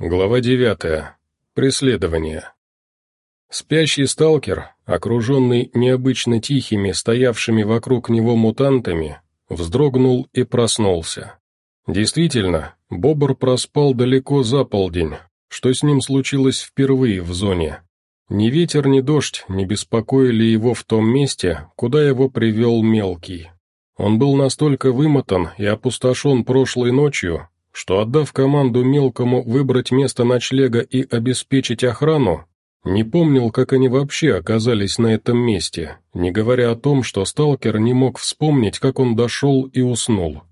Глава 9. Преследование. Спящий сталкер, окруженный необычно тихими, стоявшими вокруг него мутантами, вздрогнул и проснулся. Действительно, Бобр проспал далеко за полдень, что с ним случилось впервые в зоне. Ни ветер, ни дождь не беспокоили его в том месте, куда его привел мелкий. Он был настолько вымотан и опустошен прошлой ночью, что, отдав команду мелкому выбрать место ночлега и обеспечить охрану, не помнил, как они вообще оказались на этом месте, не говоря о том, что сталкер не мог вспомнить, как он дошел и уснул.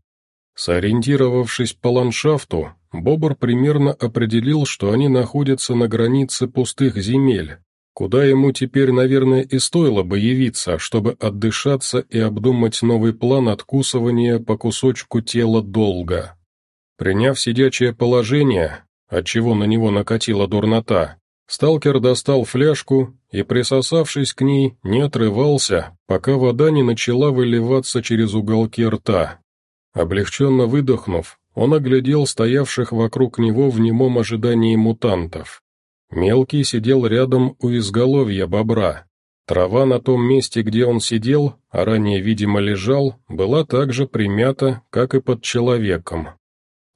Сориентировавшись по ландшафту, Бобр примерно определил, что они находятся на границе пустых земель, куда ему теперь, наверное, и стоило бы явиться, чтобы отдышаться и обдумать новый план откусывания по кусочку тела долга. Приняв сидячее положение, отчего на него накатила дурнота, сталкер достал фляжку и, присосавшись к ней, не отрывался, пока вода не начала выливаться через уголки рта. Облегченно выдохнув, он оглядел стоявших вокруг него в немом ожидании мутантов. Мелкий сидел рядом у изголовья бобра. Трава на том месте, где он сидел, а ранее, видимо, лежал, была так же примята, как и под человеком.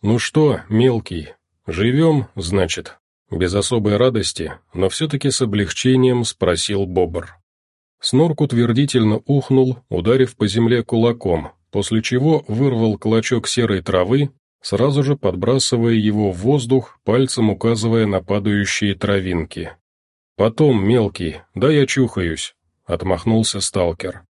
«Ну что, мелкий, живем, значит?» Без особой радости, но все-таки с облегчением спросил Бобр. Снорк утвердительно ухнул, ударив по земле кулаком, после чего вырвал клочок серой травы, сразу же подбрасывая его в воздух, пальцем указывая на падающие травинки. «Потом, мелкий, да я чухаюсь», — отмахнулся сталкер.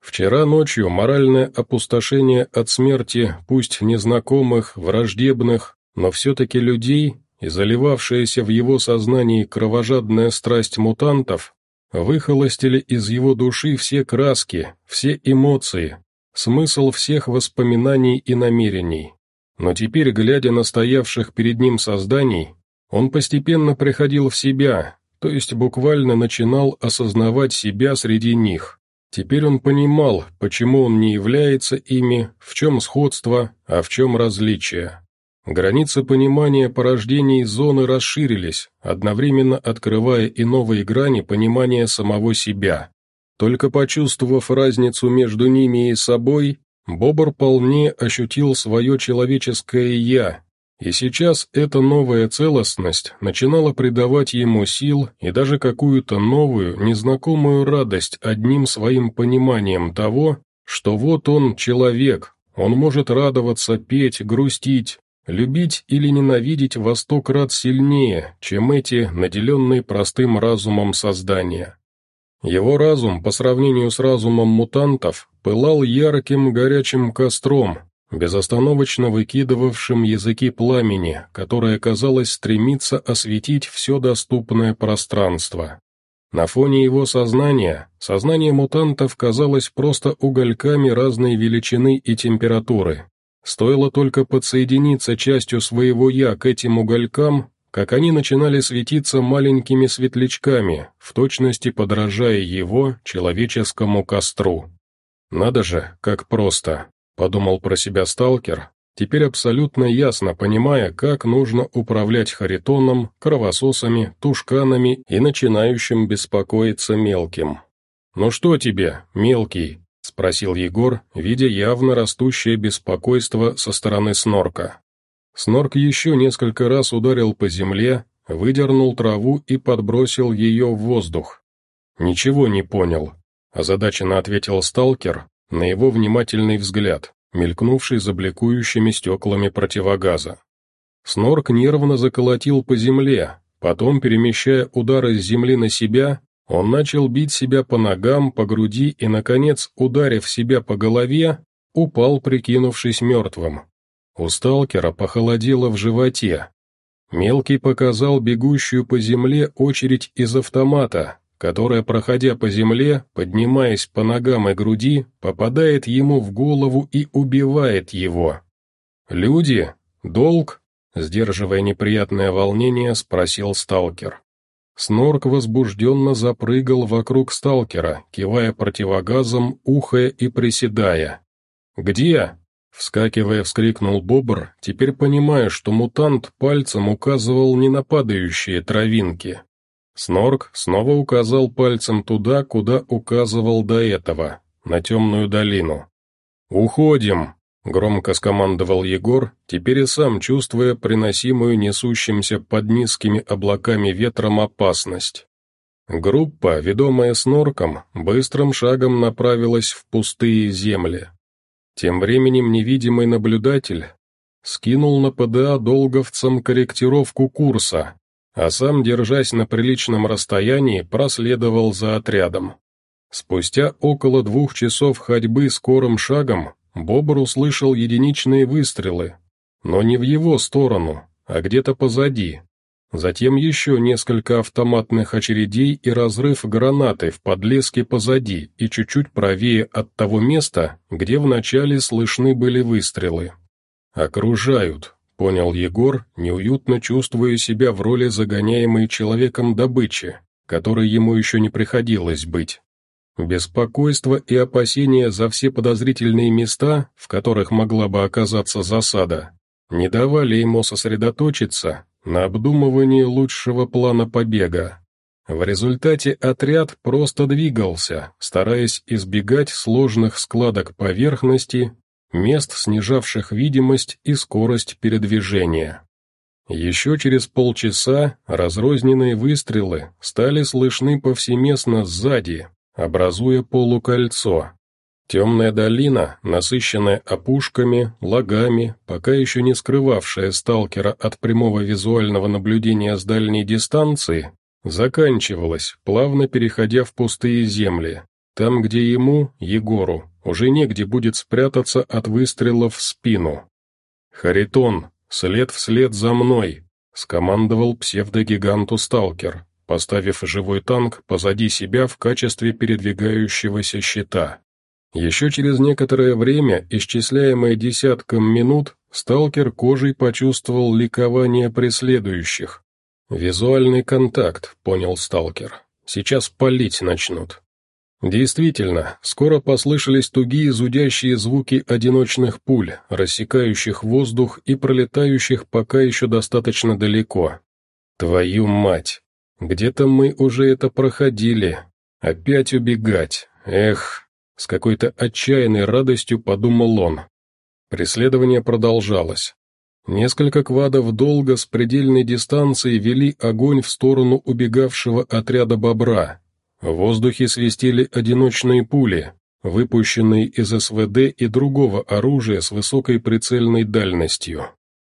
Вчера ночью моральное опустошение от смерти, пусть незнакомых, враждебных, но все-таки людей, и заливавшаяся в его сознании кровожадная страсть мутантов, выхолостили из его души все краски, все эмоции, смысл всех воспоминаний и намерений. Но теперь, глядя на стоявших перед ним созданий, он постепенно приходил в себя, то есть буквально начинал осознавать себя среди них. Теперь он понимал, почему он не является ими, в чем сходство, а в чем различие. Границы понимания порождений зоны расширились, одновременно открывая и новые грани понимания самого себя. Только почувствовав разницу между ними и собой, Бобр полнее ощутил свое человеческое «я», и сейчас эта новая целостность начинала придавать ему сил и даже какую-то новую, незнакомую радость одним своим пониманием того, что вот он человек, он может радоваться, петь, грустить, любить или ненавидеть во сто крат сильнее, чем эти, наделенные простым разумом создания. Его разум, по сравнению с разумом мутантов, пылал ярким горячим костром, безостановочно выкидывавшим языки пламени, которое, казалось, стремится осветить все доступное пространство. На фоне его сознания, сознание мутантов казалось просто угольками разной величины и температуры. Стоило только подсоединиться частью своего «я» к этим уголькам, как они начинали светиться маленькими светлячками, в точности подражая его человеческому костру. Надо же, как просто подумал про себя сталкер, теперь абсолютно ясно понимая, как нужно управлять харитоном, кровососами, тушканами и начинающим беспокоиться мелким. «Ну что тебе, мелкий?» — спросил Егор, видя явно растущее беспокойство со стороны снорка. Снорк еще несколько раз ударил по земле, выдернул траву и подбросил ее в воздух. «Ничего не понял», — озадаченно ответил сталкер, на его внимательный взгляд, мелькнувший за бликующими стеклами противогаза. Снорк нервно заколотил по земле, потом, перемещая удары с земли на себя, он начал бить себя по ногам, по груди и, наконец, ударив себя по голове, упал, прикинувшись мертвым. У сталкера похолодело в животе. Мелкий показал бегущую по земле очередь из автомата, которая, проходя по земле, поднимаясь по ногам и груди, попадает ему в голову и убивает его. «Люди? Долг?» — сдерживая неприятное волнение, спросил сталкер. Снорк возбужденно запрыгал вокруг сталкера, кивая противогазом, ухая и приседая. «Где?» Вскакивая, вскрикнул Бобр, теперь понимая, что мутант пальцем указывал не на падающие травинки. Снорк снова указал пальцем туда, куда указывал до этого, на темную долину. «Уходим!» — громко скомандовал Егор, теперь и сам чувствуя приносимую несущимся под низкими облаками ветром опасность. Группа, ведомая снорком, быстрым шагом направилась в пустые земли. Тем временем невидимый наблюдатель скинул на ПДА долговцам корректировку курса, а сам, держась на приличном расстоянии, проследовал за отрядом. Спустя около двух часов ходьбы скорым шагом Бобр услышал единичные выстрелы, но не в его сторону, а где-то позади. Затем еще несколько автоматных очередей и разрыв гранаты в подлеске позади и чуть-чуть правее от того места, где вначале слышны были выстрелы. «Окружают», — понял Егор, неуютно чувствуя себя в роли загоняемой человеком добычи, которой ему еще не приходилось быть. Беспокойство и опасения за все подозрительные места, в которых могла бы оказаться засада, не давали ему сосредоточиться на обдумывании лучшего плана побега. В результате отряд просто двигался, стараясь избегать сложных складок поверхности, мест, снижавших видимость и скорость передвижения. Еще через полчаса разрозненные выстрелы стали слышны повсеместно сзади, образуя полукольцо. Темная долина, насыщенная опушками, лагами, пока еще не скрывавшая сталкера от прямого визуального наблюдения с дальней дистанции, заканчивалась, плавно переходя в пустые земли, там, где ему, Егору, уже негде будет спрятаться от выстрелов в спину. «Харитон, след вслед за мной!» — скомандовал псевдогиганту сталкер, поставив живой танк позади себя в качестве передвигающегося щита. Еще через некоторое время, исчисляемое десятком минут, сталкер кожей почувствовал ликование преследующих. «Визуальный контакт», — понял сталкер. «Сейчас палить начнут». Действительно, скоро послышались тугие зудящие звуки одиночных пуль, рассекающих воздух и пролетающих пока еще достаточно далеко. «Твою мать! Где-то мы уже это проходили. Опять убегать. Эх!» С какой-то отчаянной радостью подумал он. Преследование продолжалось. Несколько квадов долго с предельной дистанции вели огонь в сторону убегавшего отряда бобра. В воздухе свистели одиночные пули, выпущенные из СВД и другого оружия с высокой прицельной дальностью.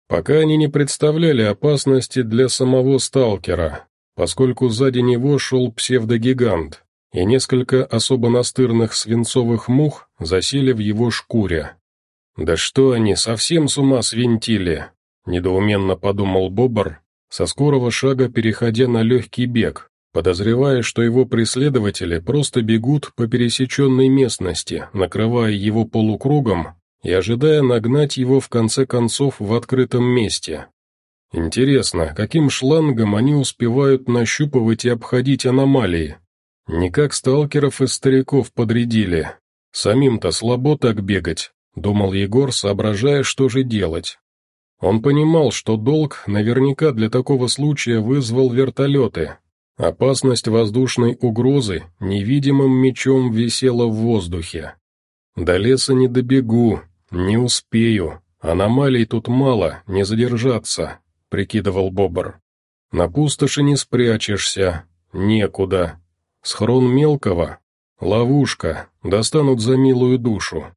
Пока они не представляли опасности для самого сталкера, поскольку сзади него шел псевдогигант, и несколько особо настырных свинцовых мух засели в его шкуре. «Да что они, совсем с ума свинтили?» — недоуменно подумал Бобр, со скорого шага переходя на легкий бег, подозревая, что его преследователи просто бегут по пересеченной местности, накрывая его полукругом и ожидая нагнать его в конце концов в открытом месте. Интересно, каким шлангом они успевают нащупывать и обходить аномалии, не как сталкеров из стариков подрядили. Самим-то слабо так бегать, думал Егор, соображая, что же делать. Он понимал, что долг наверняка для такого случая вызвал вертолеты. Опасность воздушной угрозы невидимым мечом висела в воздухе. До леса не добегу, не успею, аномалий тут мало, не задержаться, прикидывал Бобр. На пустоши не спрячешься, некуда, Схрон мелкого — ловушка, достанут за милую душу.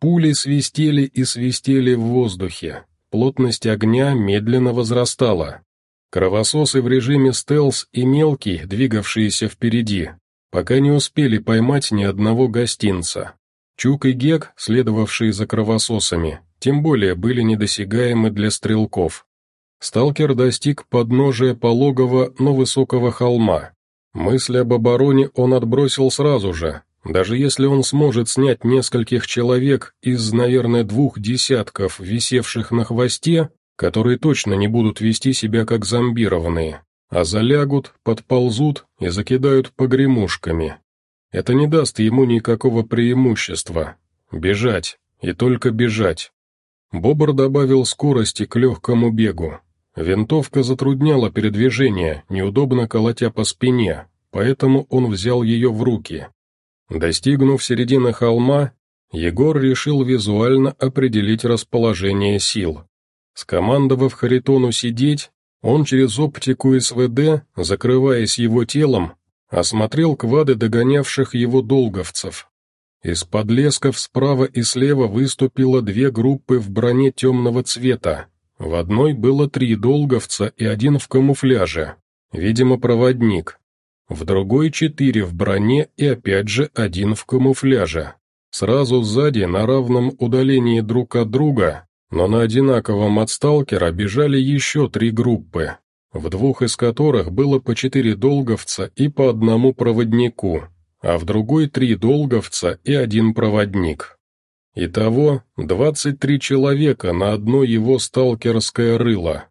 Пули свистели и свистели в воздухе, плотность огня медленно возрастала. Кровососы в режиме стелс и мелкий, двигавшиеся впереди, пока не успели поймать ни одного гостинца. Чук и Гек, следовавшие за кровососами, тем более были недосягаемы для стрелков. Сталкер достиг подножия пологого, но высокого холма, Мысль об обороне он отбросил сразу же, даже если он сможет снять нескольких человек из, наверное, двух десятков, висевших на хвосте, которые точно не будут вести себя как зомбированные, а залягут, подползут и закидают погремушками. Это не даст ему никакого преимущества. Бежать. и только бежать. Бобр добавил скорости к легкому бегу. Винтовка затрудняла передвижение, неудобно колотя по спине, поэтому он взял ее в руки. Достигнув середины холма, Егор решил визуально определить расположение сил. Скомандовав Харитону сидеть, он через оптику СВД, закрываясь его телом, осмотрел квады догонявших его долговцев. Из подлесков справа и слева выступило две группы в броне темного цвета. В одной было три долговца и один в камуфляже, видимо, проводник. В другой четыре в броне и опять же один в камуфляже. Сразу сзади, на равном удалении друг от друга, но на одинаковом от сталкера бежали еще три группы, в двух из которых было по четыре долговца и по одному проводнику, а в другой три долговца и один проводник. Итого 23 человека на одно его сталкерское рыло.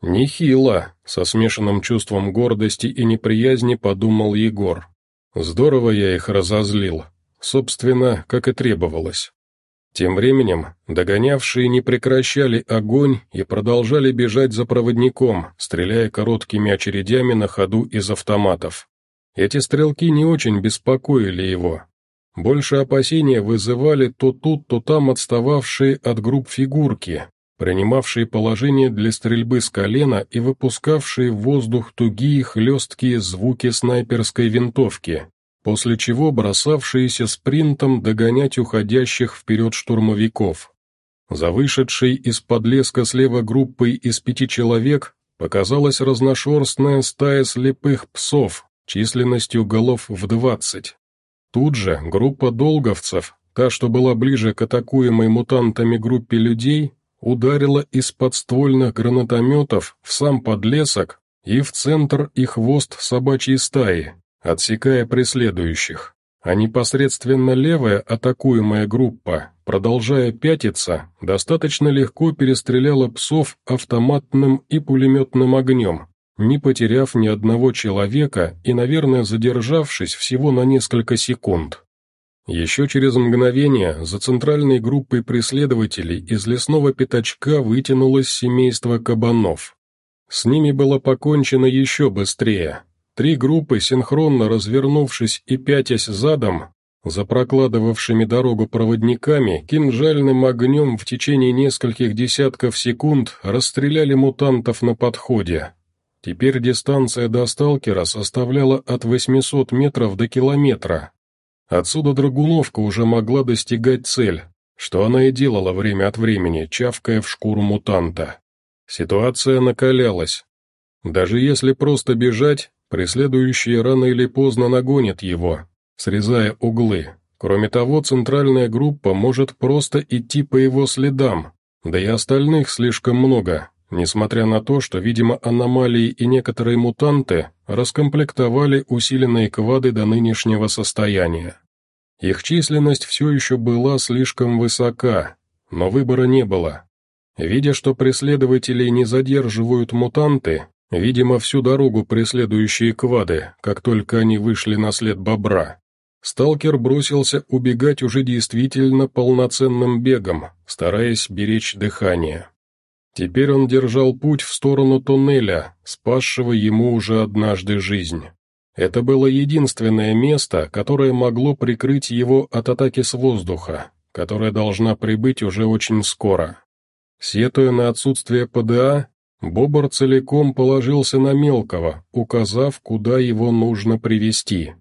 «Нехило», — со смешанным чувством гордости и неприязни подумал Егор. «Здорово я их разозлил. Собственно, как и требовалось». Тем временем догонявшие не прекращали огонь и продолжали бежать за проводником, стреляя короткими очередями на ходу из автоматов. Эти стрелки не очень беспокоили его. Больше опасения вызывали то тут, то там отстававшие от групп фигурки, принимавшие положение для стрельбы с колена и выпускавшие в воздух тугие хлесткие звуки снайперской винтовки, после чего бросавшиеся спринтом догонять уходящих вперед штурмовиков. За вышедшей из-под леска слева группой из пяти человек показалась разношерстная стая слепых псов, численностью голов в двадцать. Тут же группа долговцев, та, что была ближе к атакуемой мутантами группе людей, ударила из подствольных гранатометов в сам подлесок и в центр и хвост собачьей стаи, отсекая преследующих. А непосредственно левая атакуемая группа, продолжая пятиться, достаточно легко перестреляла псов автоматным и пулеметным огнем, не потеряв ни одного человека и, наверное, задержавшись всего на несколько секунд. Еще через мгновение за центральной группой преследователей из лесного пятачка вытянулось семейство кабанов. С ними было покончено еще быстрее. Три группы, синхронно развернувшись и пятясь задом, за прокладывавшими дорогу проводниками, кинжальным огнем в течение нескольких десятков секунд расстреляли мутантов на подходе, Теперь дистанция до сталкера составляла от 800 метров до километра. Отсюда Драгуновка уже могла достигать цель, что она и делала время от времени, чавкая в шкуру мутанта. Ситуация накалялась. Даже если просто бежать, преследующие рано или поздно нагонят его, срезая углы. Кроме того, центральная группа может просто идти по его следам, да и остальных слишком много, несмотря на то, что, видимо, аномалии и некоторые мутанты раскомплектовали усиленные квады до нынешнего состояния. Их численность все еще была слишком высока, но выбора не было. Видя, что преследователей не задерживают мутанты, видимо, всю дорогу преследующие квады, как только они вышли на след бобра, сталкер бросился убегать уже действительно полноценным бегом, стараясь беречь дыхание. Теперь он держал путь в сторону туннеля, спасшего ему уже однажды жизнь. Это было единственное место, которое могло прикрыть его от атаки с воздуха, которая должна прибыть уже очень скоро. Сетуя на отсутствие ПДА, Бобр целиком положился на Мелкого, указав, куда его нужно привести.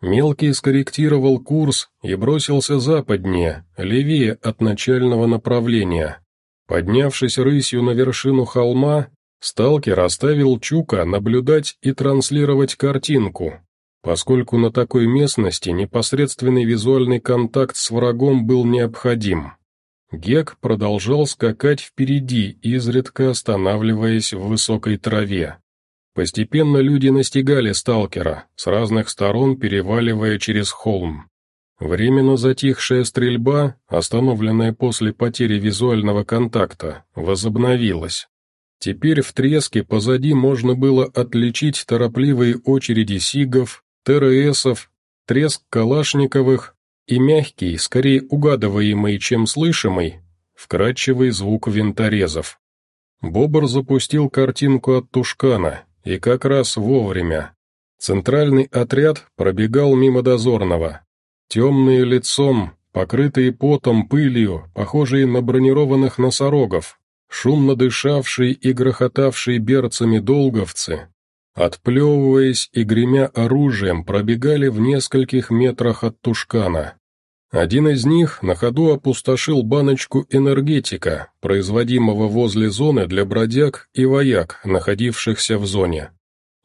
Мелкий скорректировал курс и бросился западнее, левее от начального направления, Поднявшись рысью на вершину холма, сталкер оставил Чука наблюдать и транслировать картинку, поскольку на такой местности непосредственный визуальный контакт с врагом был необходим. Гек продолжал скакать впереди, изредка останавливаясь в высокой траве. Постепенно люди настигали сталкера, с разных сторон переваливая через холм. Временно затихшая стрельба, остановленная после потери визуального контакта, возобновилась. Теперь в треске позади можно было отличить торопливые очереди сигов, ТРСов, треск калашниковых, и мягкий, скорее угадываемый, чем слышимый, вкрадчивый звук винторезов. Бобр запустил картинку от Тушкана, и как раз вовремя. Центральный отряд пробегал мимо дозорного. Темные лицом, покрытые потом, пылью, похожие на бронированных носорогов, шумно дышавшие и грохотавшие берцами долговцы, отплевываясь и гремя оружием, пробегали в нескольких метрах от тушкана. Один из них на ходу опустошил баночку энергетика, производимого возле зоны для бродяг и вояк, находившихся в зоне.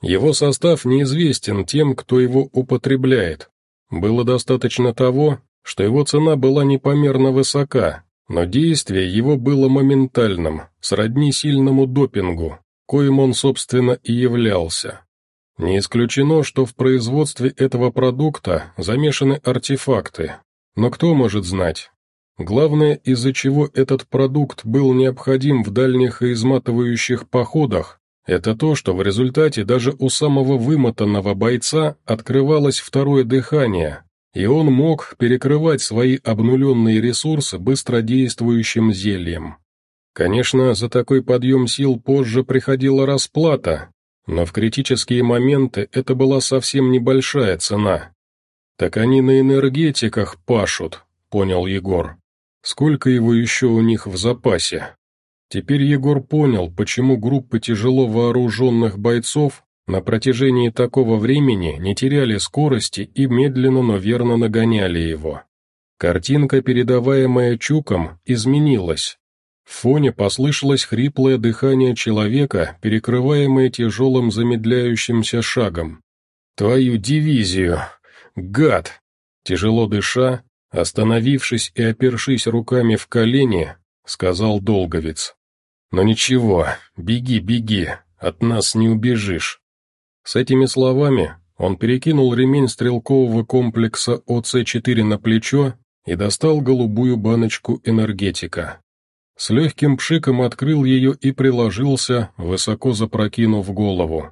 Его состав неизвестен тем, кто его употребляет. Было достаточно того, что его цена была непомерно высока, но действие его было моментальным, сродни сильному допингу, коим он, собственно, и являлся. Не исключено, что в производстве этого продукта замешаны артефакты, но кто может знать? Главное, из-за чего этот продукт был необходим в дальних и изматывающих походах, это то, что в результате даже у самого вымотанного бойца открывалось второе дыхание, и он мог перекрывать свои обнуленные ресурсы быстродействующим зельем. Конечно, за такой подъем сил позже приходила расплата, но в критические моменты это была совсем небольшая цена. «Так они на энергетиках пашут», — понял Егор. «Сколько его еще у них в запасе?» Теперь Егор понял, почему группы тяжело вооруженных бойцов на протяжении такого времени не теряли скорости и медленно, но верно нагоняли его. Картинка, передаваемая Чуком, изменилась. В фоне послышалось хриплое дыхание человека, перекрываемое тяжелым замедляющимся шагом. «Твою дивизию!» «Гад!» Тяжело дыша, остановившись и опершись руками в колени, сказал Долговец. «Но ничего, беги, беги, от нас не убежишь». С этими словами он перекинул ремень стрелкового комплекса ОЦ-4 на плечо и достал голубую баночку энергетика. С легким пшиком открыл ее и приложился, высоко запрокинув голову.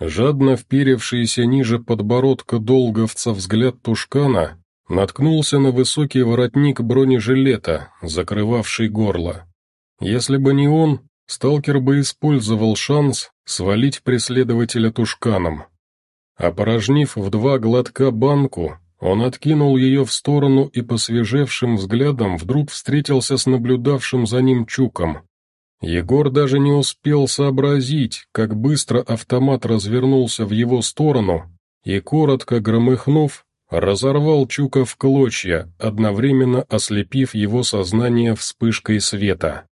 Жадно вперевшийся ниже подбородка долговца взгляд Тушкана наткнулся на высокий воротник бронежилета, закрывавший горло. Если бы не он, сталкер бы использовал шанс свалить преследователя Тушканом. Опорожнив в два глотка банку, он откинул ее в сторону и посвежевшим взглядом вдруг встретился с наблюдавшим за ним Чуком. Егор даже не успел сообразить, как быстро автомат развернулся в его сторону и, коротко громыхнув, разорвал Чука в клочья, одновременно ослепив его сознание вспышкой света.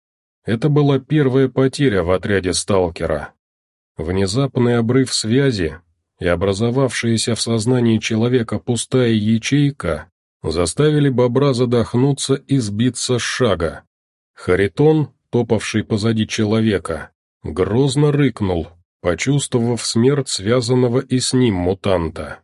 Это была первая потеря в отряде сталкера. Внезапный обрыв связи и образовавшаяся в сознании человека пустая ячейка заставили бобра задохнуться и сбиться с шага. Харитон, топавший позади человека, грозно рыкнул, почувствовав смерть связанного и с ним мутанта.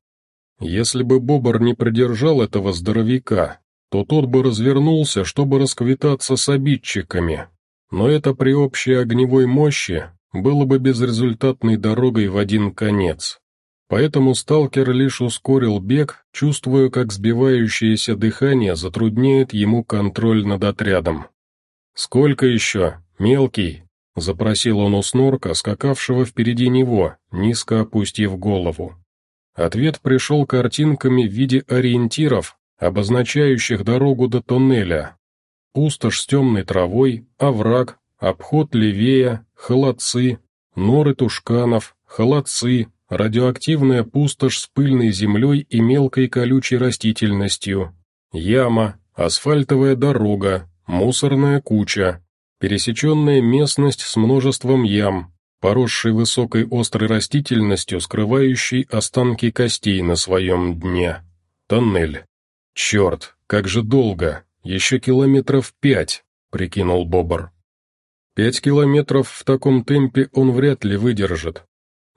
Если бы Бобр не придержал этого здоровяка, то тот бы развернулся, чтобы расквитаться с обидчиками, но это при общей огневой мощи было бы безрезультатной дорогой в один конец. Поэтому сталкер лишь ускорил бег, чувствуя, как сбивающееся дыхание затрудняет ему контроль над отрядом. «Сколько еще? Мелкий?» — запросил он у снорка, скакавшего впереди него, низко опустив голову. Ответ пришел картинками в виде ориентиров, обозначающих дорогу до тоннеля. Пустошь с темной травой, овраг, обход левее, холодцы, норы тушканов, холодцы, радиоактивная пустошь с пыльной землей и мелкой колючей растительностью, яма, асфальтовая дорога, Мусорная куча, пересеченная местность с множеством ям, поросшей высокой острой растительностью, скрывающей останки костей на своем дне. Тоннель. Черт, как же долго, еще километров пять, прикинул Бобр. Пять километров в таком темпе он вряд ли выдержит.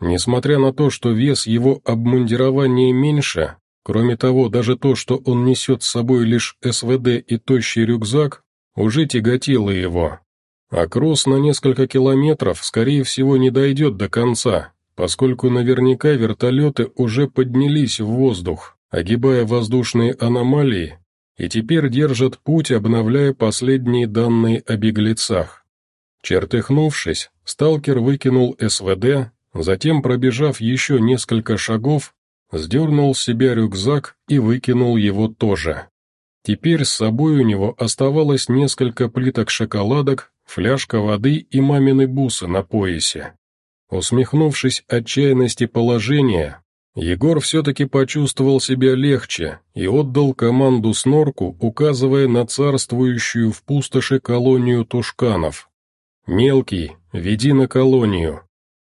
Несмотря на то, что вес его обмундирования меньше, кроме того, даже то, что он несет с собой лишь СВД и тощий рюкзак, уже тяготило его. А кросс на несколько километров, скорее всего, не дойдет до конца, поскольку наверняка вертолеты уже поднялись в воздух, огибая воздушные аномалии, и теперь держат путь, обновляя последние данные о беглецах. Чертыхнувшись, сталкер выкинул СВД, затем, пробежав еще несколько шагов, сдернул с себя рюкзак и выкинул его тоже. Теперь с собой у него оставалось несколько плиток шоколадок, фляжка воды и мамины бусы на поясе. Усмехнувшись отчаянности положения, Егор все-таки почувствовал себя легче и отдал команду снорку, указывая на царствующую в пустоши колонию тушканов. «Мелкий, веди на колонию».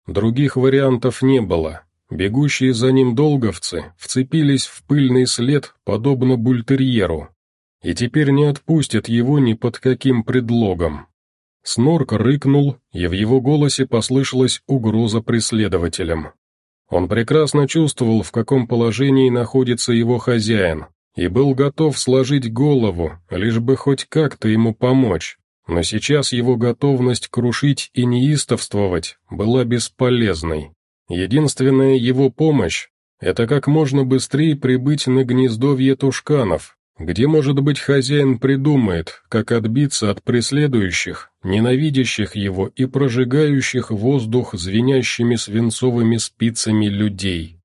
Других вариантов не было. Бегущие за ним долговцы вцепились в пыльный след, подобно бультерьеру, и теперь не отпустят его ни под каким предлогом. Снорк рыкнул, и в его голосе послышалась угроза преследователям. Он прекрасно чувствовал, в каком положении находится его хозяин, и был готов сложить голову, лишь бы хоть как-то ему помочь. Но сейчас его готовность крушить и неистовствовать была бесполезной. Единственная его помощь — это как можно быстрее прибыть на гнездовье тушканов, где, может быть, хозяин придумает, как отбиться от преследующих, ненавидящих его и прожигающих воздух звенящими свинцовыми спицами людей.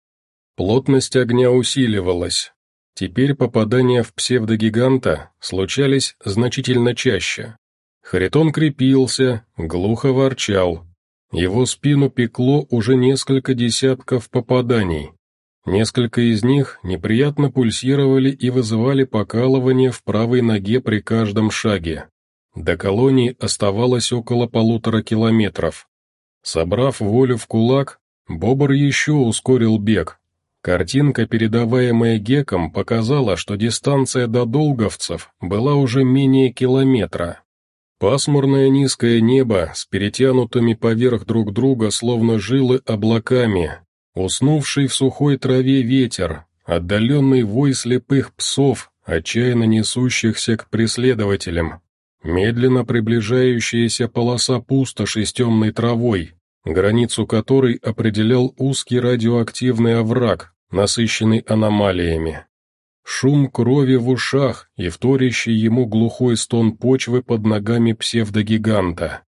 Плотность огня усиливалась. Теперь попадания в псевдогиганта случались значительно чаще. Харитон крепился, глухо ворчал. Его спину пекло уже несколько десятков попаданий. Несколько из них неприятно пульсировали и вызывали покалывание в правой ноге при каждом шаге. До колонии оставалось около полутора километров. Собрав волю в кулак, Бобр еще ускорил бег. Картинка, передаваемая Геком, показала, что дистанция до Долговцев была уже менее километра. Пасмурное низкое небо с перетянутыми поверх друг друга словно жилы облаками, Уснувший в сухой траве ветер, отдаленный вой слепых псов, отчаянно несущихся к преследователям, медленно приближающаяся полоса пустоши с темной травой, границу которой определял узкий радиоактивный овраг, насыщенный аномалиями. Шум крови в ушах и вторящий ему глухой стон почвы под ногами псевдогиганта.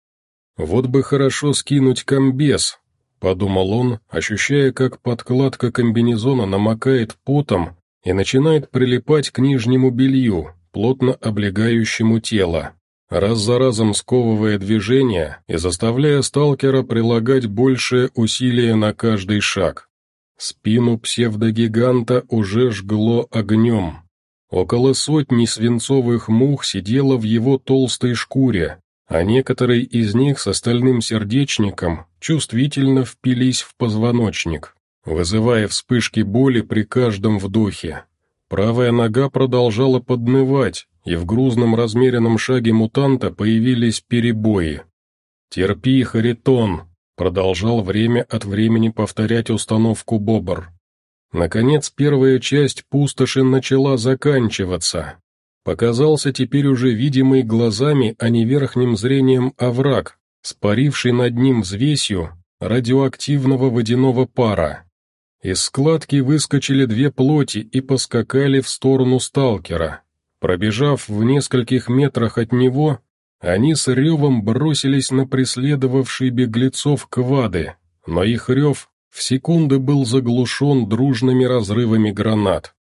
Вот бы хорошо скинуть комбез, подумал он, ощущая, как подкладка комбинезона намокает потом и начинает прилипать к нижнему белью, плотно облегающему тело, раз за разом сковывая движение и заставляя сталкера прилагать большее усилие на каждый шаг. Спину псевдогиганта уже жгло огнем. Около сотни свинцовых мух сидело в его толстой шкуре, а некоторые из них с остальным сердечником чувствительно впились в позвоночник, вызывая вспышки боли при каждом вдохе. Правая нога продолжала поднывать, и в грузном размеренном шаге мутанта появились перебои. «Терпи, Харитон», — продолжал время от времени повторять установку Бобр. Наконец, первая часть пустоши начала заканчиваться, Показался теперь уже видимый глазами, а не верхним зрением овраг, спаривший над ним взвесью радиоактивного водяного пара. Из складки выскочили две плоти и поскакали в сторону сталкера. Пробежав в нескольких метрах от него, они с ревом бросились на преследовавшие беглецов квады, но их рев в секунды был заглушен дружными разрывами гранат.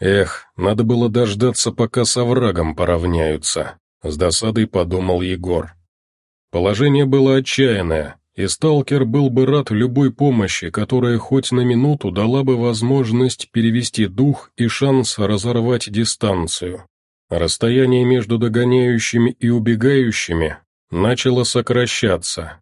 Эх, надо было дождаться, пока с оврагом поравняются, с досадой подумал Егор. Положение было отчаянное, и сталкер был бы рад любой помощи, которая хоть на минуту дала бы возможность перевести дух и шанс разорвать дистанцию. Расстояние между догоняющими и убегающими начало сокращаться.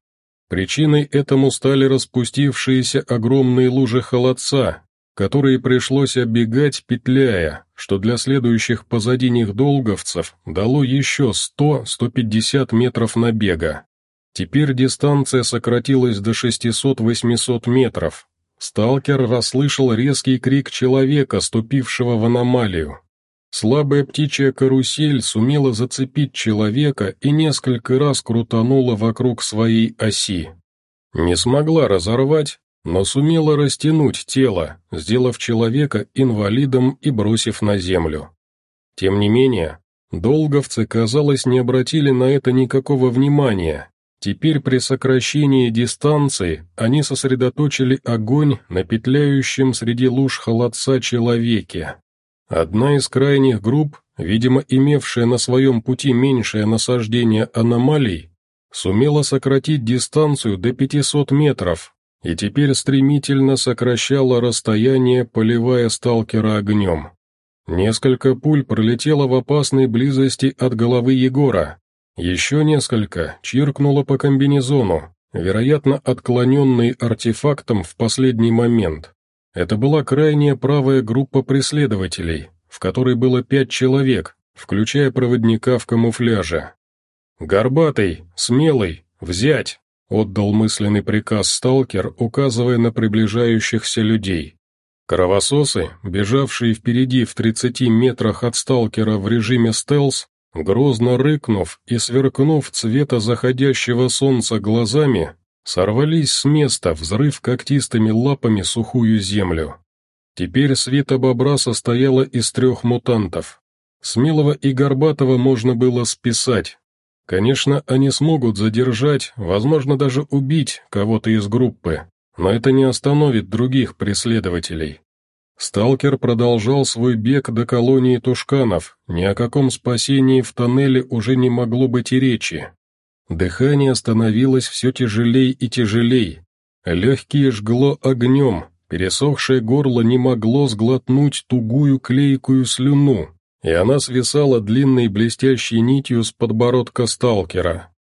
Причиной этому стали распустившиеся огромные лужи холодца, которые пришлось оббегать, петляя, что для следующих позади них долговцев дало еще 100-150 метров набега. Теперь дистанция сократилась до 600-800 метров. Сталкер расслышал резкий крик человека, ступившего в аномалию. Слабая птичья карусель сумела зацепить человека и несколько раз крутанула вокруг своей оси. Не смогла разорвать, но сумела растянуть тело, сделав человека инвалидом и бросив на землю. Тем не менее, долговцы, казалось, не обратили на это никакого внимания. Теперь при сокращении дистанции они сосредоточили огонь на петляющем среди луж холодца человеке. Одна из крайних групп, видимо имевшая на своем пути меньшее насаждение аномалий, сумела сократить дистанцию до 500 метров и теперь стремительно сокращала расстояние, поливая сталкера огнем. Несколько пуль пролетело в опасной близости от головы Егора. Еще несколько чиркнуло по комбинезону, вероятно, отклоненный артефактом в последний момент. Это была крайняя правая группа преследователей, в которой было пять человек, включая проводника в камуфляже. «Горбатый, смелый, взять!» — отдал мысленный приказ сталкер, указывая на приближающихся людей. Кровососы, бежавшие впереди в 30 метрах от сталкера в режиме стелс, грозно рыкнув и сверкнув цвета заходящего солнца глазами, сорвались с места, взрыв когтистыми лапами сухую землю. Теперь свита бобра состояла из трех мутантов. Смелого и Горбатого можно было списать, Конечно, они смогут задержать, возможно, даже убить кого-то из группы, но это не остановит других преследователей. Сталкер продолжал свой бег до колонии тушканов, ни о каком спасении в тоннеле уже не могло быть и речи. Дыхание становилось все тяжелей и тяжелей. Легкие жгло огнем, пересохшее горло не могло сглотнуть тугую клейкую слюну, и она свисала длинной блестящей нитью с подбородка сталкера.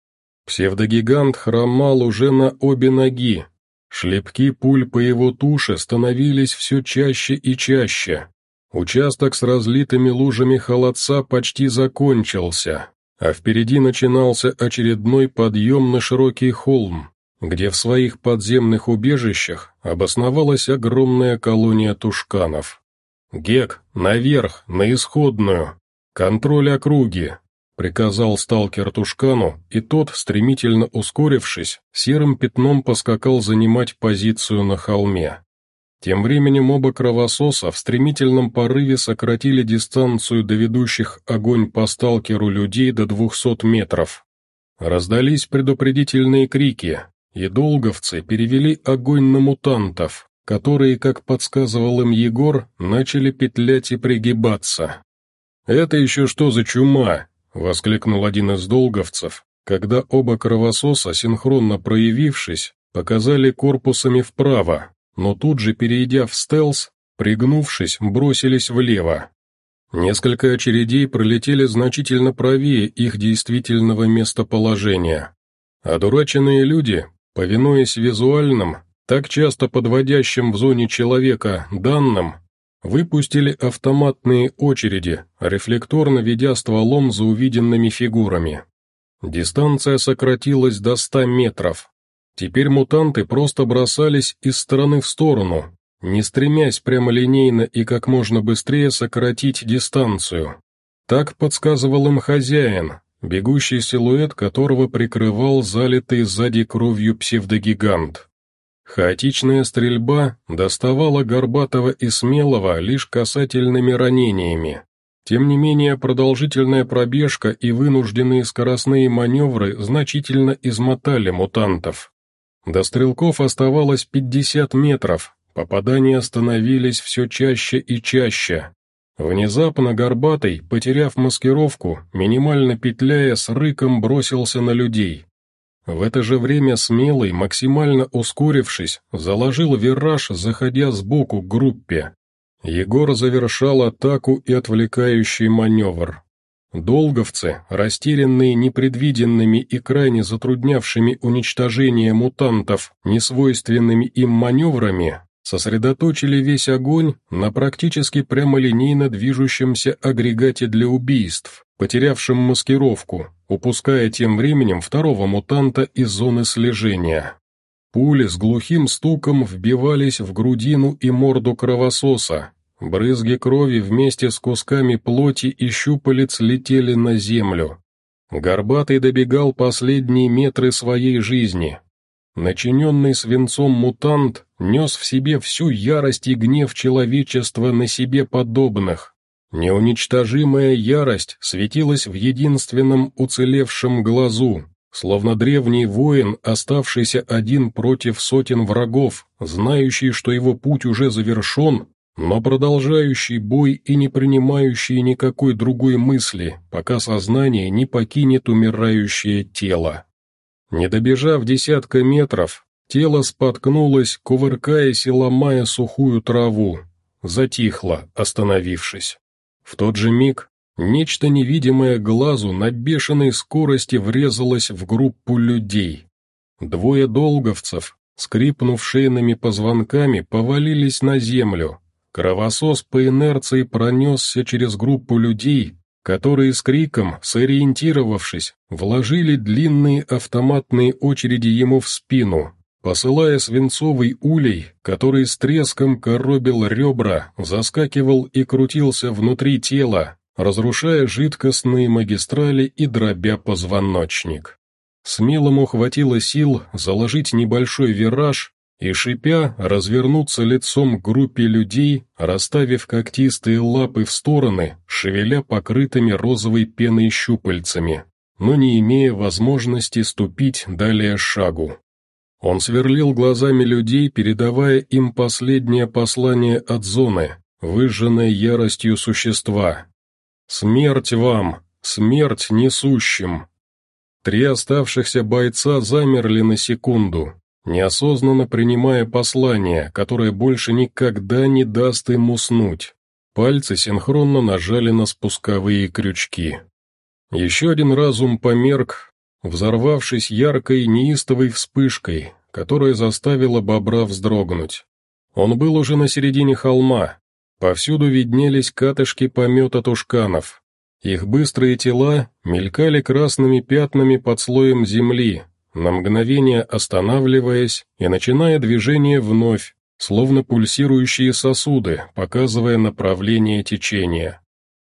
Псевдогигант хромал уже на обе ноги. Шлепки пуль по его туше становились все чаще и чаще. Участок с разлитыми лужами холодца почти закончился, а впереди начинался очередной подъем на широкий холм, где в своих подземных убежищах обосновалась огромная колония тушканов. «Гек, наверх, на исходную! Контроль округи!» — приказал сталкер Тушкану, и тот, стремительно ускорившись, серым пятном поскакал занимать позицию на холме. Тем временем оба кровососа в стремительном порыве сократили дистанцию до ведущих огонь по сталкеру людей до двухсот метров. Раздались предупредительные крики, и долговцы перевели огонь на мутантов, которые, как подсказывал им Егор, начали петлять и пригибаться. «Это еще что за чума?» — воскликнул один из долговцев, когда оба кровососа, синхронно проявившись, показали корпусами вправо, но тут же, перейдя в стелс, пригнувшись, бросились влево. Несколько очередей пролетели значительно правее их действительного местоположения. Одураченные люди, повинуясь визуальным, так часто подводящим в зоне человека данным, выпустили автоматные очереди, рефлекторно ведя стволом за увиденными фигурами. Дистанция сократилась до 100 метров. Теперь мутанты просто бросались из стороны в сторону, не стремясь прямолинейно и как можно быстрее сократить дистанцию. Так подсказывал им хозяин, бегущий силуэт которого прикрывал залитый сзади кровью псевдогигант. Хаотичная стрельба доставала Горбатого и Смелого лишь касательными ранениями. Тем не менее, продолжительная пробежка и вынужденные скоростные маневры значительно измотали мутантов. До стрелков оставалось 50 метров, попадания становились все чаще и чаще. Внезапно Горбатый, потеряв маскировку, минимально петляя с рыком бросился на людей. В это же время Смелый, максимально ускорившись, заложил вираж, заходя сбоку к группе. Егор завершал атаку и отвлекающий маневр. Долговцы, растерянные непредвиденными и крайне затруднявшими уничтожение мутантов несвойственными им маневрами, сосредоточили весь огонь на практически прямолинейно движущемся агрегате для убийств, потерявшем маскировку, упуская тем временем второго мутанта из зоны слежения. Пули с глухим стуком вбивались в грудину и морду кровососа. Брызги крови вместе с кусками плоти и щупалец летели на землю. Горбатый добегал последние метры своей жизни. Начиненный свинцом мутант нес в себе всю ярость и гнев человечества на себе подобных. Неуничтожимая ярость светилась в единственном уцелевшем глазу, словно древний воин, оставшийся один против сотен врагов, знающий, что его путь уже завершен, но продолжающий бой и не принимающий никакой другой мысли, пока сознание не покинет умирающее тело. Не добежав десятка метров, тело споткнулось, кувыркаясь и ломая сухую траву, затихло, остановившись. В тот же миг нечто невидимое глазу на бешеной скорости врезалось в группу людей. Двое долговцев, скрипнув шейными позвонками, повалились на землю, Кровосос по инерции пронесся через группу людей, которые с криком, сориентировавшись, вложили длинные автоматные очереди ему в спину, посылая свинцовый улей, который с треском коробил ребра, заскакивал и крутился внутри тела, разрушая жидкостные магистрали и дробя позвоночник. Смелому хватило сил заложить небольшой вираж, и, шипя, развернуться лицом к группе людей, расставив когтистые лапы в стороны, шевеля покрытыми розовой пеной щупальцами, но не имея возможности ступить далее шагу. Он сверлил глазами людей, передавая им последнее послание от зоны, выжженное яростью существа. «Смерть вам! Смерть несущим!» Три оставшихся бойца замерли на секунду, неосознанно принимая послание, которое больше никогда не даст им уснуть. Пальцы синхронно нажали на спусковые крючки. Еще один разум померк, взорвавшись яркой неистовой вспышкой, которая заставила бобра вздрогнуть. Он был уже на середине холма. Повсюду виднелись катышки помета тушканов. Их быстрые тела мелькали красными пятнами под слоем земли, на мгновение останавливаясь и начиная движение вновь, словно пульсирующие сосуды, показывая направление течения.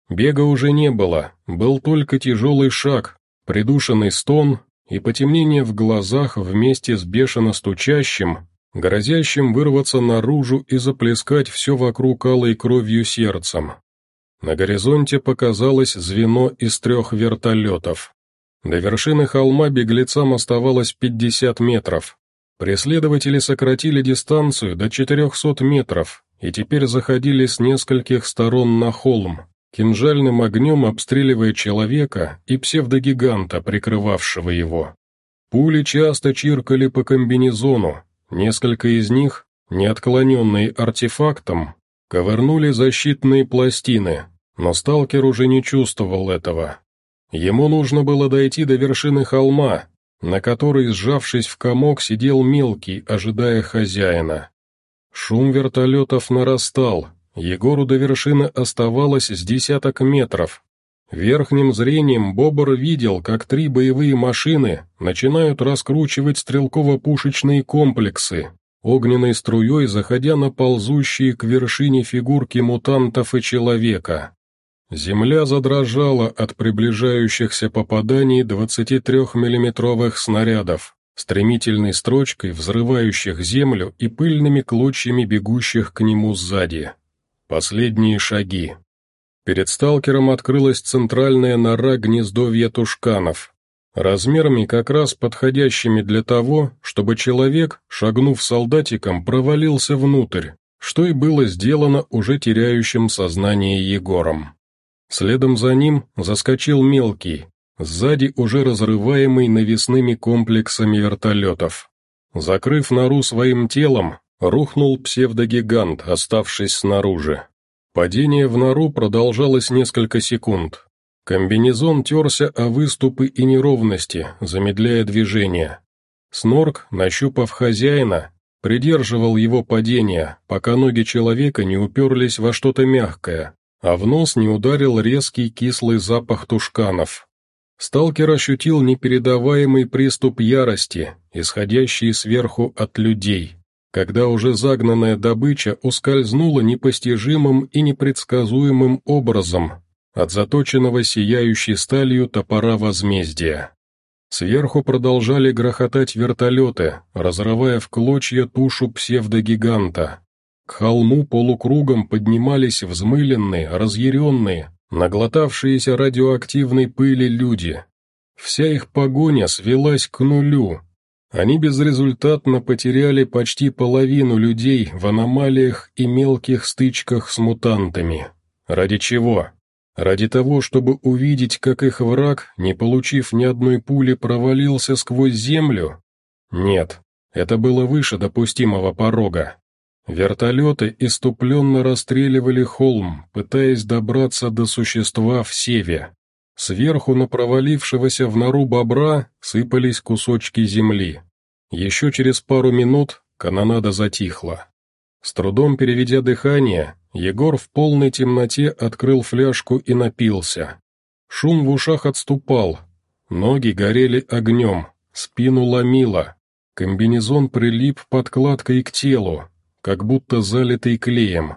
Бега уже не было, был только тяжелый шаг, придушенный стон и потемнение в глазах вместе с бешено стучащим, грозящим вырваться наружу и заплескать все вокруг алой кровью сердцем. На горизонте показалось звено из трех вертолетов. До вершины холма беглецам оставалось 50 метров. Преследователи сократили дистанцию до 400 метров и теперь заходили с нескольких сторон на холм, кинжальным огнем обстреливая человека и псевдогиганта, прикрывавшего его. Пули часто чиркали по комбинезону, несколько из них, не отклоненные артефактом, ковырнули защитные пластины, но сталкер уже не чувствовал этого. Ему нужно было дойти до вершины холма, на которой, сжавшись в комок, сидел мелкий, ожидая хозяина. Шум вертолетов нарастал, Егору до вершины оставалось с десяток метров. Верхним зрением Бобр видел, как три боевые машины начинают раскручивать стрелково-пушечные комплексы, огненной струей заходя на ползущие к вершине фигурки мутантов и человека. Земля задрожала от приближающихся попаданий 23-миллиметровых снарядов, стремительной строчкой взрывающих землю и пыльными клочьями бегущих к нему сзади. Последние шаги. Перед сталкером открылась центральная нора гнездовья тушканов, размерами как раз подходящими для того, чтобы человек, шагнув солдатиком, провалился внутрь, что и было сделано уже теряющим сознание Егором. Следом за ним заскочил мелкий, сзади уже разрываемый навесными комплексами вертолетов. Закрыв нору своим телом, рухнул псевдогигант, оставшись снаружи. Падение в нору продолжалось несколько секунд. Комбинезон терся о выступы и неровности, замедляя движение. Снорк, нащупав хозяина, придерживал его падение, пока ноги человека не уперлись во что-то мягкое, а в нос не ударил резкий кислый запах тушканов. Сталкер ощутил непередаваемый приступ ярости, исходящий сверху от людей, когда уже загнанная добыча ускользнула непостижимым и непредсказуемым образом от заточенного сияющей сталью топора возмездия. Сверху продолжали грохотать вертолеты, разрывая в клочья тушу псевдогиганта. К холму полукругом поднимались взмыленные, разъяренные, наглотавшиеся радиоактивной пыли люди. Вся их погоня свелась к нулю. Они безрезультатно потеряли почти половину людей в аномалиях и мелких стычках с мутантами. Ради чего? Ради того, чтобы увидеть, как их враг, не получив ни одной пули, провалился сквозь землю? Нет, это было выше допустимого порога. Вертолеты иступленно расстреливали холм, пытаясь добраться до существа в севе. Сверху на провалившегося в нору бобра сыпались кусочки земли. Еще через пару минут канонада затихла. С трудом переведя дыхание, Егор в полной темноте открыл фляжку и напился. Шум в ушах отступал, ноги горели огнем, спину ломило, комбинезон прилип подкладкой к телу, как будто залитый клеем.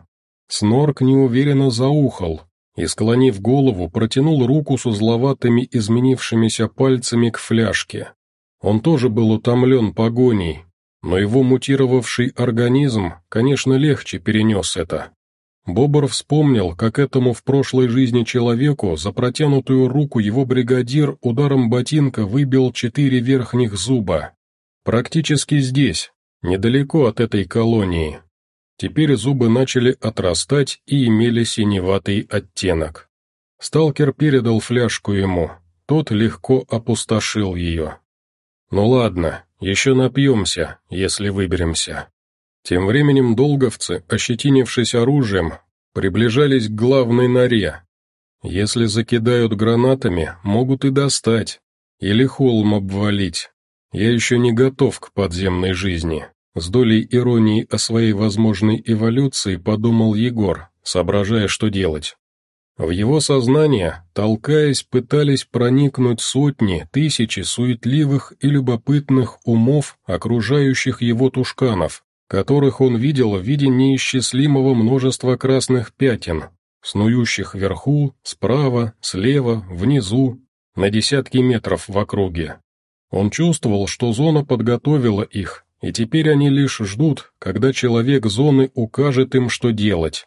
Снорк неуверенно заухал и, склонив голову, протянул руку с узловатыми изменившимися пальцами к фляжке. Он тоже был утомлен погоней, но его мутировавший организм, конечно, легче перенес это. Бобр вспомнил, как этому в прошлой жизни человеку за протянутую руку его бригадир ударом ботинка выбил четыре верхних зуба. Практически здесь, недалеко от этой колонии. Теперь зубы начали отрастать и имели синеватый оттенок. Сталкер передал фляжку ему, тот легко опустошил ее. «Ну ладно, еще напьемся, если выберемся». Тем временем долговцы, ощетинившись оружием, приближались к главной норе. Если закидают гранатами, могут и достать, или холм обвалить. Я еще не готов к подземной жизни. С долей иронии о своей возможной эволюции подумал Егор, соображая, что делать. В его сознание, толкаясь, пытались проникнуть сотни, тысячи суетливых и любопытных умов окружающих его тушканов, которых он видел в виде неисчислимого множества красных пятен, снующих вверху, справа, слева, внизу, на десятки метров в округе. Он чувствовал, что зона подготовила их, и теперь они лишь ждут, когда человек зоны укажет им, что делать.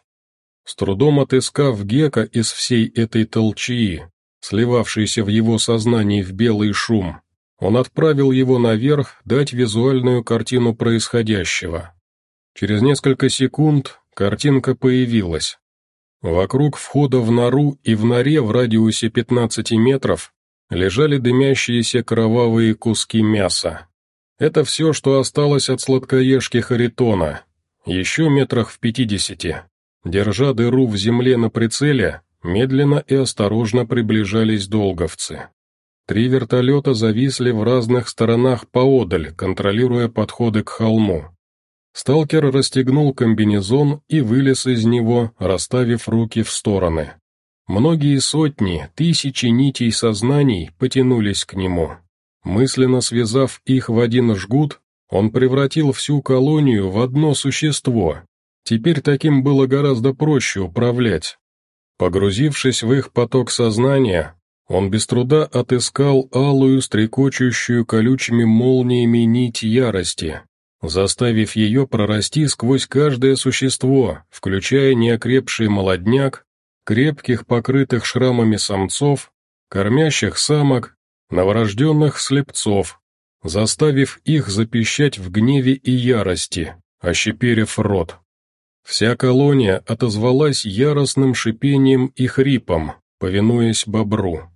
С трудом отыскав Гека из всей этой толчии, сливавшейся в его сознании в белый шум, он отправил его наверх дать визуальную картину происходящего. Через несколько секунд картинка появилась. Вокруг входа в нору и в норе в радиусе 15 метров лежали дымящиеся кровавые куски мяса. Это все, что осталось от сладкоежки Харитона. Еще метрах в пятидесяти, держа дыру в земле на прицеле, медленно и осторожно приближались долговцы. Три вертолета зависли в разных сторонах поодаль, контролируя подходы к холму. Сталкер расстегнул комбинезон и вылез из него, расставив руки в стороны. Многие сотни, тысячи нитей сознаний потянулись к нему. Мысленно связав их в один жгут, он превратил всю колонию в одно существо. Теперь таким было гораздо проще управлять. Погрузившись в их поток сознания, он без труда отыскал алую, стрекочущую колючими молниями нить ярости, заставив ее прорасти сквозь каждое существо, включая неокрепший молодняк, крепких покрытых шрамами самцов, кормящих самок, новорожденных слепцов, заставив их запищать в гневе и ярости, ощеперев рот. Вся колония отозвалась яростным шипением и хрипом, повинуясь бобру.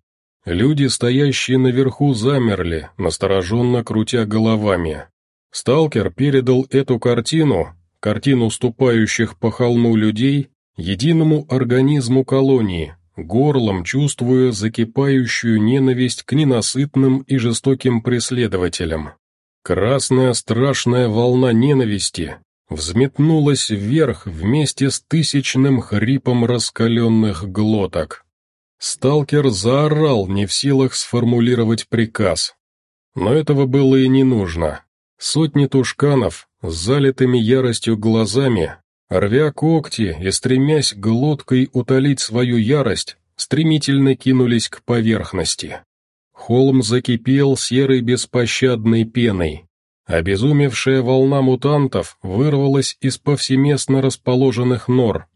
Люди, стоящие наверху, замерли, настороженно крутя головами. Сталкер передал эту картину, картину ступающих по холму людей, единому организму колонии, горлом чувствуя закипающую ненависть к ненасытным и жестоким преследователям. Красная страшная волна ненависти взметнулась вверх вместе с тысячным хрипом раскаленных глоток. Сталкер заорал, не в силах сформулировать приказ. Но этого было и не нужно. Сотни тушканов с залитыми яростью глазами, рвя когти и стремясь глоткой утолить свою ярость, стремительно кинулись к поверхности. Холм закипел серой беспощадной пеной. Обезумевшая волна мутантов вырвалась из повсеместно расположенных нор.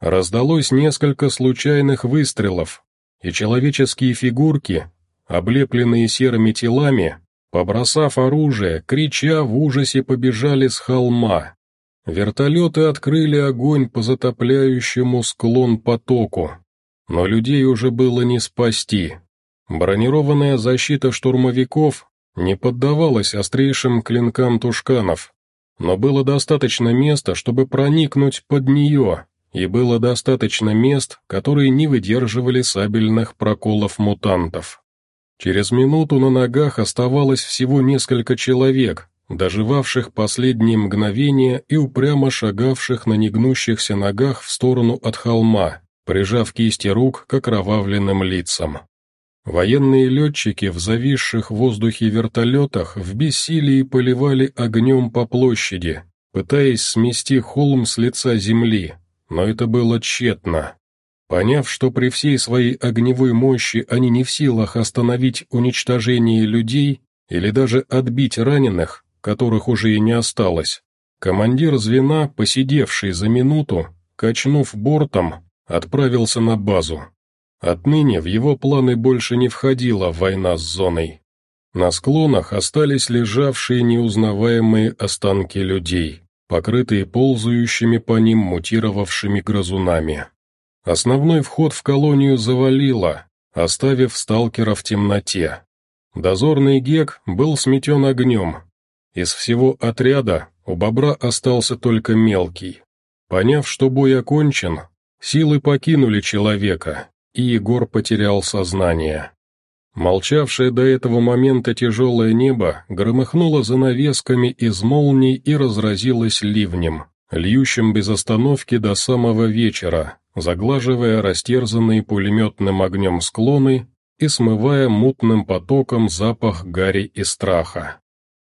Раздалось несколько случайных выстрелов, и человеческие фигурки, облепленные серыми телами, побросав оружие, крича в ужасе побежали с холма. Вертолеты открыли огонь по затопляющему склон потоку, но людей уже было не спасти. Бронированная защита штурмовиков не поддавалась острейшим клинкам тушканов, но было достаточно места, чтобы проникнуть под нее, и было достаточно мест, которые не выдерживали сабельных проколов мутантов. Через минуту на ногах оставалось всего несколько человек, доживавших последние мгновения и упрямо шагавших на негнущихся ногах в сторону от холма, прижав кисти рук к окровавленным лицам. Военные летчики в зависших в воздухе вертолетах в бессилии поливали огнем по площади, пытаясь смести холм с лица земли, но это было тщетно. Поняв, что при всей своей огневой мощи они не в силах остановить уничтожение людей или даже отбить раненых, которых уже и не осталось. Командир звена, посидевший за минуту, качнув бортом, отправился на базу. Отныне в его планы больше не входила война с зоной. На склонах остались лежавшие неузнаваемые останки людей, покрытые ползающими по ним мутировавшими грызунами. Основной вход в колонию завалило, оставив сталкера в темноте. Дозорный гек был сметен огнем, из всего отряда у бобра остался только мелкий. Поняв, что бой окончен, силы покинули человека, и Егор потерял сознание. Молчавшее до этого момента тяжелое небо громыхнуло занавесками из молний и разразилось ливнем, льющим без остановки до самого вечера, заглаживая растерзанные пулеметным огнем склоны и смывая мутным потоком запах гари и страха.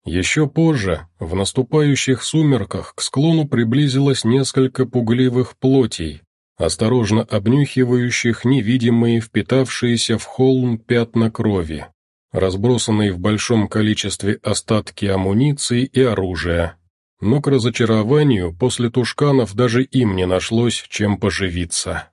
Еще позже, в наступающих сумерках, к склону приблизилось несколько пугливых плотей, осторожно обнюхивающих невидимые впитавшиеся в холм пятна крови, разбросанные в большом количестве остатки амуниции и оружия. Но к разочарованию после тушканов даже им не нашлось чем поживиться.